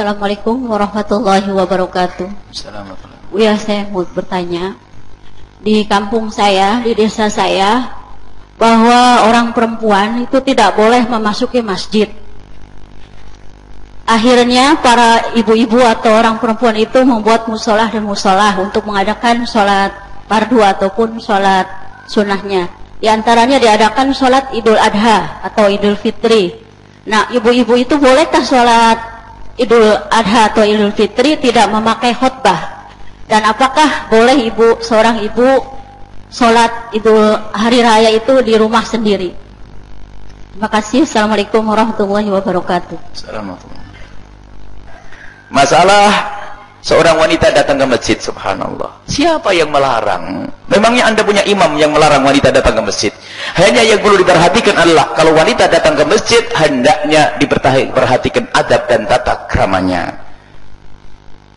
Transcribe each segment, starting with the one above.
Assalamualaikum warahmatullahi wabarakatuh. Assalamualaikum. Ya, saya mau bertanya. Di kampung saya, di desa saya, bahwa orang perempuan itu tidak boleh memasuki masjid. Akhirnya para ibu-ibu atau orang perempuan itu membuat musolah dan musolah untuk mengadakan sholat fardu ataupun sholat sunnahnya. Di antaranya diadakan sholat idul adha atau idul fitri. Nah, ibu-ibu itu bolehkah sholat Idul Adha atau Idul Fitri tidak memakai khutbah dan apakah boleh ibu seorang ibu sholat Idul Hari Raya itu di rumah sendiri? Terima kasih. Assalamualaikum warahmatullahi wabarakatuh. Assalamualaikum. Masalah Seorang wanita datang ke masjid, subhanallah. Siapa yang melarang? Memangnya anda punya imam yang melarang wanita datang ke masjid? Hanya yang perlu diperhatikan adalah, kalau wanita datang ke masjid, hendaknya diperhatikan adab dan tata kramanya.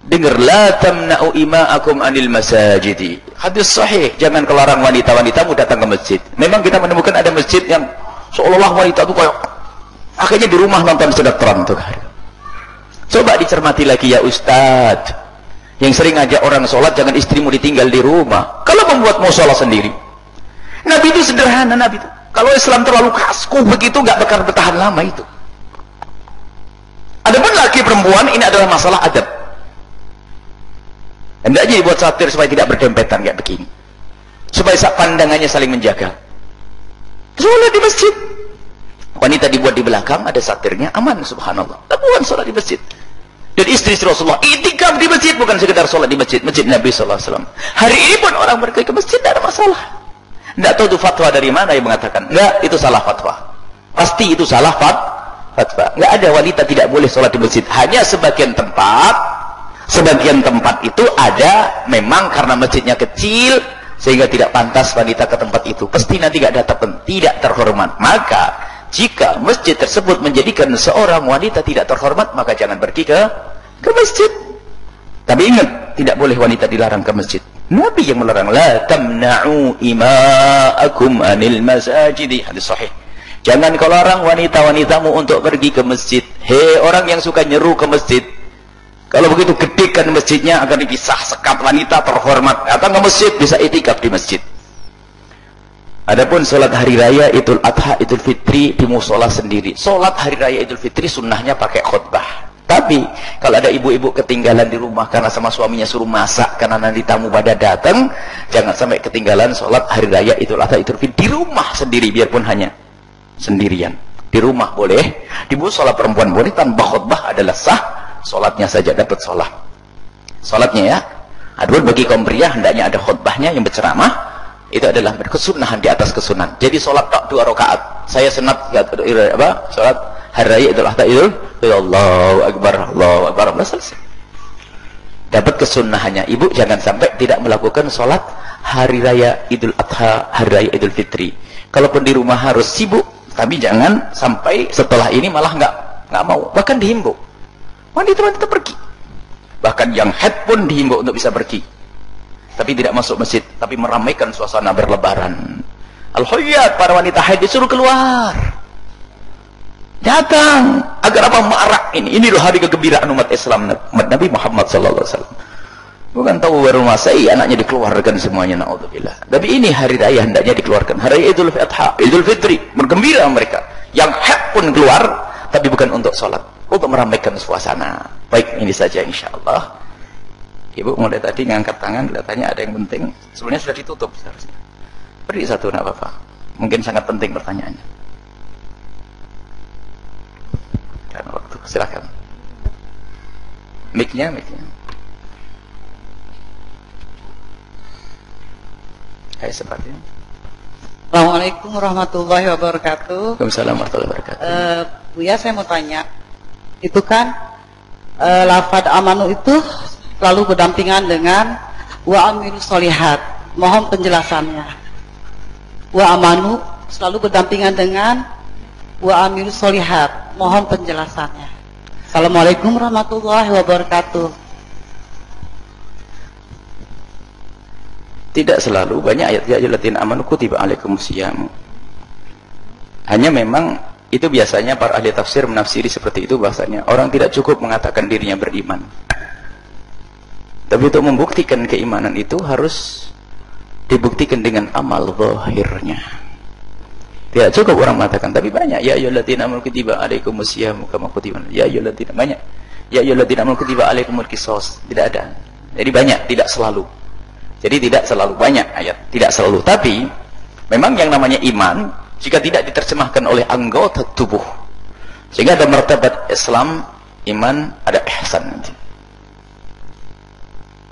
Dengar, la tamna'u ima'akum anil masajidi. Hadis sahih, jangan kelarang wanita-wanitamu datang ke masjid. Memang kita menemukan ada masjid yang seolah-olah wanita itu kayak, akhirnya di rumah nonton sinetron tuh. Coba dicermati lagi ya Ustadz. Yang sering ngajak orang sholat, jangan istrimu ditinggal di rumah. Kalau membuat mau sholat sendiri. Nabi itu sederhana, Nabi itu. Kalau Islam terlalu kasku begitu, nggak bakal bertahan lama itu. Perempuan, ini adalah masalah adab. Hendaknya dibuat satir supaya tidak berdempetan kayak begini. Supaya pandangannya saling menjaga. Sholat di masjid. Wanita dibuat di belakang, ada satirnya, aman subhanallah. Lakukan sholat di masjid. Dan istri Rasulullah itikaf di masjid bukan sekedar sholat di masjid, masjid Nabi SAW. Hari ini pun orang pergi ke masjid tidak ada masalah. Tidak tahu itu fatwa dari mana yang mengatakan. Enggak, itu salah fatwa. Pasti itu salah fat, fatwa. Enggak ada wanita tidak boleh sholat di masjid. Hanya sebagian tempat, sebagian tempat itu ada memang karena masjidnya kecil, sehingga tidak pantas wanita ke tempat itu. Pasti nanti tidak datang, tidak terhormat. Maka jika masjid tersebut menjadikan seorang wanita tidak terhormat, maka jangan pergi ke ke masjid. Tapi ingat, tidak boleh wanita dilarang ke masjid. Nabi yang melarang, la tamna'u ima'akum anil masajidi. Hadis sahih. Jangan kau larang wanita-wanitamu untuk pergi ke masjid. Hei orang yang suka nyeru ke masjid. Kalau begitu gedekan masjidnya akan dipisah sekat wanita terhormat. Datang ke masjid bisa itikaf di masjid. Adapun sholat hari raya Idul Adha Idul Fitri di musola sendiri. Sholat hari raya Idul Fitri sunnahnya pakai khutbah. Tapi kalau ada ibu-ibu ketinggalan di rumah karena sama suaminya suruh masak karena nanti tamu pada datang, jangan sampai ketinggalan sholat hari raya Idul Adha Idul Fitri di rumah sendiri biarpun hanya sendirian. Di rumah boleh, di musola perempuan boleh tanpa khutbah adalah sah. Sholatnya saja dapat sholat. Sholatnya ya. Adapun bagi kaum pria hendaknya ada khutbahnya yang berceramah itu adalah kesunahan di atas kesunahan. Jadi sholat tak dua rakaat. Saya senat apa? Sholat hari raya Idul Adha Idul Allahu Akbar, Allahu Akbar, Allah selesai. Dapat kesunahannya. Ibu jangan sampai tidak melakukan sholat hari raya Idul Adha, hari raya Idul Fitri. Kalaupun di rumah harus sibuk, tapi jangan sampai setelah ini malah nggak nggak mau. Bahkan dihimbau. Wanita-wanita pergi. Bahkan yang head pun dihimbau untuk bisa pergi. Tapi tidak masuk masjid tapi meramaikan suasana berlebaran. Al-huyat para wanita haid disuruh keluar. Datang. Agar apa? Marak ini. Ini loh hari kegembiraan umat Islam Nabi Muhammad sallallahu alaihi wasallam bukan tahu baru masai anaknya dikeluarkan semuanya naudzubillah tapi ini hari raya hendaknya dikeluarkan hari Idul Adha Idul Fitri bergembira mereka yang haid pun keluar tapi bukan untuk sholat untuk meramaikan suasana baik ini saja insyaallah Ibu mulai tadi ngangkat tangan kelihatannya ada yang penting. Sebenarnya sudah ditutup seharusnya. Beri satu nak apa? Mungkin sangat penting pertanyaannya. Karena waktu silakan. Miknya, miknya. Hai seperti Assalamualaikum warahmatullahi wabarakatuh. Waalaikumsalam warahmatullahi wabarakatuh. Uh, Bu ya saya mau tanya, itu kan uh, lafad amanu itu lalu berdampingan dengan wa amilu solihat. Mohon penjelasannya. Wa amanu selalu berdampingan dengan wa amilu solihat. Mohon penjelasannya. Assalamualaikum warahmatullahi wabarakatuh tidak selalu. Banyak ayat ya latin amanu kutiba alaikumusiyam hanya memang itu biasanya para ahli tafsir menafsiri seperti itu bahasanya. Orang tidak cukup mengatakan dirinya beriman. Tapi untuk membuktikan keimanan itu harus dibuktikan dengan amal zahirnya. Tidak cukup orang mengatakan tapi banyak ya ayyuhalladzina amanu kutiba alaikumusiyam kama kutiba ya ayyuhalladzina banyak. Ya ayyuhalladzina amanu kutiba alaikumul qisas tidak ada. Jadi banyak tidak selalu jadi tidak selalu banyak ayat tidak selalu. Tapi memang yang namanya iman jika tidak diterjemahkan oleh anggota tubuh sehingga ada martabat Islam iman ada ihsan.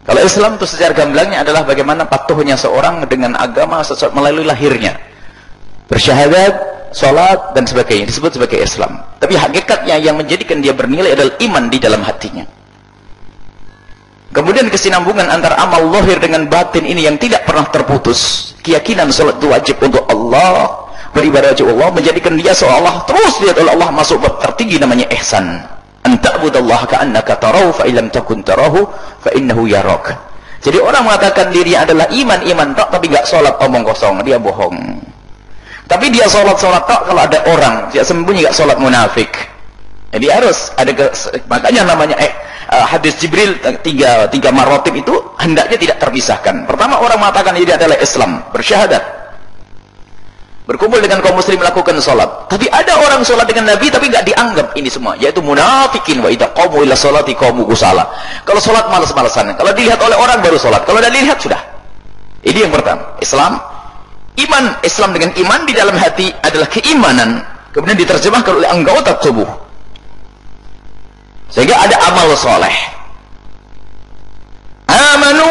Kalau Islam itu secara gamblangnya adalah bagaimana patuhnya seorang dengan agama melalui lahirnya. Bersyahadat, sholat dan sebagainya. Disebut sebagai Islam. Tapi hakikatnya yang menjadikan dia bernilai adalah iman di dalam hatinya kemudian kesinambungan antara amal lahir dengan batin ini yang tidak pernah terputus. Keyakinan sholat itu wajib untuk Allah beribadah kepada Allah menjadikan dia seolah terus lihat oleh Allah masuk bab tertinggi namanya ihsan. Anta'budallaha ka'annaka tarahu fa illam takun tarahu fa innahu yarak jadi orang mengatakan diri adalah iman iman tak tapi enggak salat omong kosong. Dia bohong. Tapi dia salat tak kalau ada orang dia sembunyi enggak salat munafik. Jadi harus ada makanya namanya eh, uh, hadis Jibril tiga tiga marotib itu hendaknya tidak terpisahkan. Pertama orang mengatakan diri adalah Islam bersyahadat. Berkumpul dengan kaum muslim melakukan sholat. Tapi ada orang sholat dengan Nabi tapi nggak dianggap ini semua. Yaitu munafikin wa idha qamu ila sholati qamu kusala kalau sholat malas-malasan. Kalau dilihat oleh orang baru sholat. Kalau tidak dilihat sudah. Ini yang pertama. Islam. Iman Islam dengan iman di dalam hati adalah keimanan. Kemudian diterjemahkan oleh anggota tubuh sehingga ada amal soleh amanu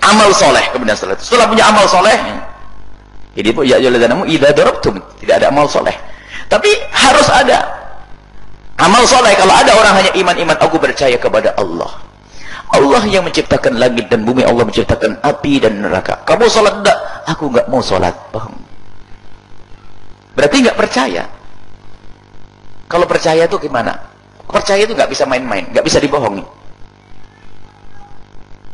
amal soleh kemudian setelah, setelah punya amal soleh jadi bu ya ayyuhalladzina idza darabtum tidak ada amal soleh. Tapi harus ada amal soleh. Kalau ada orang hanya iman-iman aku percaya kepada Allah. Allah yang menciptakan langit dan bumi, Allah menciptakan api dan neraka. Kamu sholat enggak? Aku enggak mau sholat. Bohong. Berarti enggak percaya. Kalau percaya itu gimana? Percaya itu enggak bisa main-main, enggak bisa dibohongi.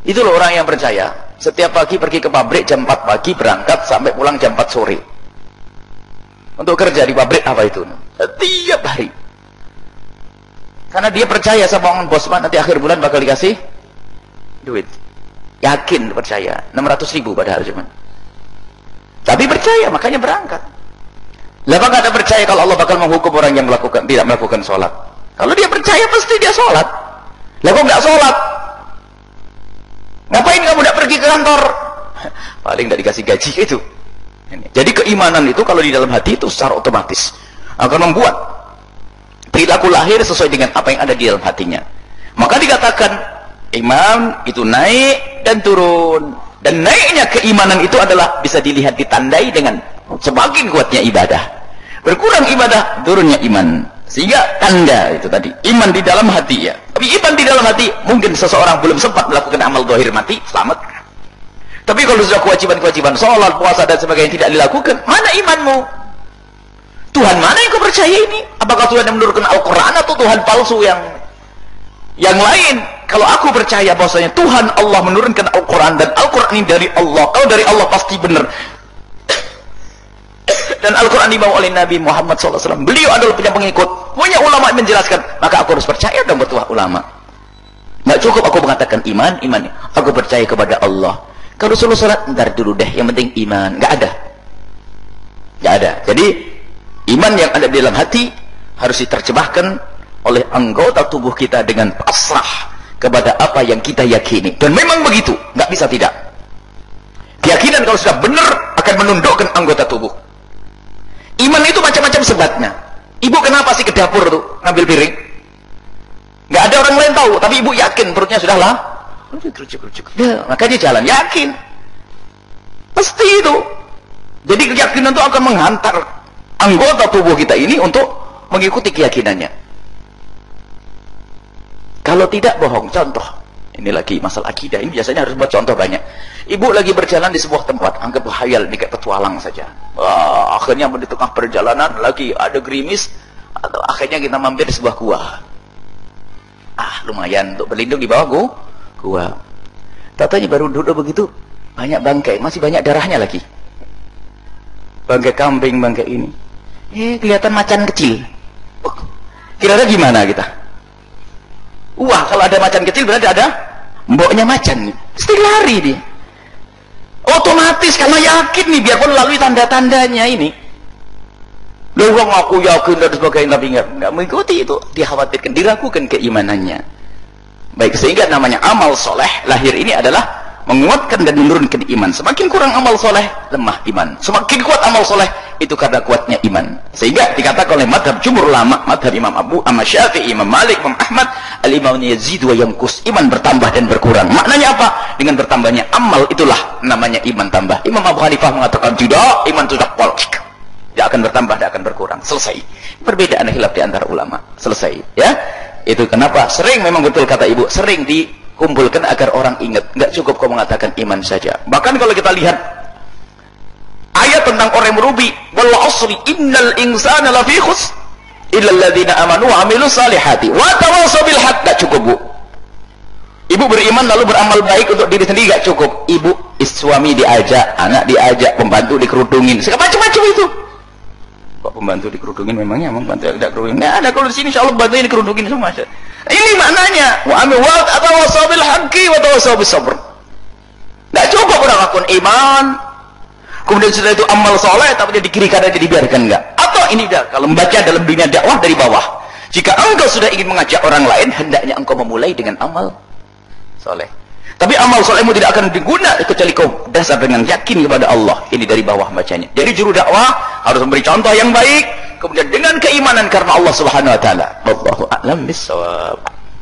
Itu loh orang yang percaya. Setiap pagi pergi ke pabrik jam 4 pagi berangkat sampai pulang jam 4 sore. Untuk kerja di pabrik apa itu? Setiap hari. Karena dia percaya sama orang bosman nanti akhir bulan bakal dikasih duit. Yakin percaya. 600 ribu padahal cuma. Tapi percaya makanya berangkat. Nggak ada percaya kalau Allah bakal menghukum orang yang melakukan tidak melakukan sholat. Kalau dia percaya pasti dia sholat. Lah kok nggak sholat? Ngapain kamu tidak pergi ke kantor? Paling tidak dikasih gaji itu. Jadi keimanan itu kalau di dalam hati itu secara otomatis akan membuat perilaku lahir sesuai dengan apa yang ada di dalam hatinya. Maka dikatakan iman itu naik dan turun. Dan naiknya keimanan itu adalah bisa dilihat ditandai dengan semakin kuatnya ibadah. Berkurang ibadah, turunnya iman. Sehingga tanda itu tadi, iman di dalam hati ya. Tapi iman di dalam hati, mungkin seseorang belum sempat melakukan amal dohir mati, selamat. Tapi kalau sudah kewajiban-kewajiban sholat, puasa dan sebagainya tidak dilakukan, mana imanmu? Tuhan mana yang kau percaya ini? Apakah Tuhan yang menurunkan Al-Quran atau Tuhan palsu yang yang lain? Kalau aku percaya bahwasanya Tuhan Allah menurunkan Al-Quran dan Al-Quran ini dari Allah, kalau dari Allah pasti benar dan Al-Quran dibawa oleh Nabi Muhammad SAW beliau adalah punya pengikut. Punya ulama yang menjelaskan. Maka aku harus percaya dan bertuah ulama. Tidak cukup aku mengatakan iman iman. Aku percaya kepada Allah. Kalau suruh sholat ntar dulu deh. Yang penting iman. Tidak ada. Tidak ada. Jadi iman yang ada di dalam hati harus diterjemahkan oleh anggota tubuh kita dengan pasrah kepada apa yang kita yakini. Dan memang begitu. Tidak bisa tidak. Keyakinan kalau sudah benar akan menundukkan anggota tubuh Iman itu macam-macam sebabnya. Ibu kenapa sih ke dapur tuh ngambil piring? Gak ada orang lain tahu, tapi ibu yakin perutnya sudah lah. Ya, makanya jalan yakin. Pasti itu. Jadi keyakinan itu akan menghantar anggota tubuh kita ini untuk mengikuti keyakinannya. Kalau tidak bohong, contoh. Ini lagi masalah akidah. Ini biasanya harus buat contoh banyak. Ibu lagi berjalan di sebuah tempat, anggap hayal ini kayak petualang saja. Wah, akhirnya di tengah perjalanan lagi ada gerimis, atau akhirnya kita mampir di sebuah gua. Ah, lumayan untuk berlindung di bawah gua. Gua. Tatanya baru duduk begitu, banyak bangkai, masih banyak darahnya lagi. Bangkai kambing, bangkai ini. Eh, kelihatan macan kecil. Oh, kira-kira gimana kita? Wah, kalau ada macan kecil berarti ada mboknya macan. Mesti lari dia. Otomatis karena yakin nih, biarpun melalui tanda-tandanya ini. Loh, aku yakin dan sebagainya, tapi enggak, enggak mengikuti itu. Dikhawatirkan, diragukan keimanannya. Baik, sehingga namanya amal soleh, lahir ini adalah menguatkan dan menurunkan iman. Semakin kurang amal soleh, lemah iman. Semakin kuat amal soleh, itu karena kuatnya iman. Sehingga dikatakan oleh madhab jumur ulama, madhab Imam Abu, Imam Syafi'i, Imam Malik, Imam Ahmad, al-iman yazid wa. Iman bertambah dan berkurang. Maknanya apa? Dengan bertambahnya amal itulah namanya iman tambah. Imam Abu Hanifah mengatakan tidak, iman itu pol. Tidak akan bertambah, tidak akan berkurang. Selesai. Perbedaan hilaf di antara ulama. Selesai. Ya. Itu kenapa sering memang betul kata ibu, sering di kumpulkan agar orang ingat nggak cukup kau mengatakan iman saja bahkan kalau kita lihat ayat tentang orang yang merugi wal asri innal insana lafi khus illa alladziina amanu wa amilus salihati wa tawassaw bil haqq cukup Bu Ibu beriman lalu beramal baik untuk diri sendiri gak cukup. Ibu suami diajak, anak diajak, pembantu dikerudungin, macam-macam itu. Kok pembantu dikerudungin memangnya emang pembantu tidak kerudungin? Nggak ada kalau di sini insya Allah pembantu ini dikerudungin semua. Ini maknanya. Wa amil wa atawassaw bil haqqi wa tawassaw bis sabr. Enggak cukup orang lakukan iman. Kemudian setelah itu amal soleh tapi di kiri kanan dibiarkan enggak. Atau ini dah kalau membaca dalam dunia dakwah dari bawah. Jika engkau sudah ingin mengajak orang lain, hendaknya engkau memulai dengan amal soleh. Tapi amal solehmu tidak akan diguna kecuali kau dasar dengan yakin kepada Allah. Ini dari bawah bacanya. Jadi juru dakwah harus memberi contoh yang baik kemudian dengan keimanan karena Allah Subhanahu wa taala. Wallahu a'lam bissawab.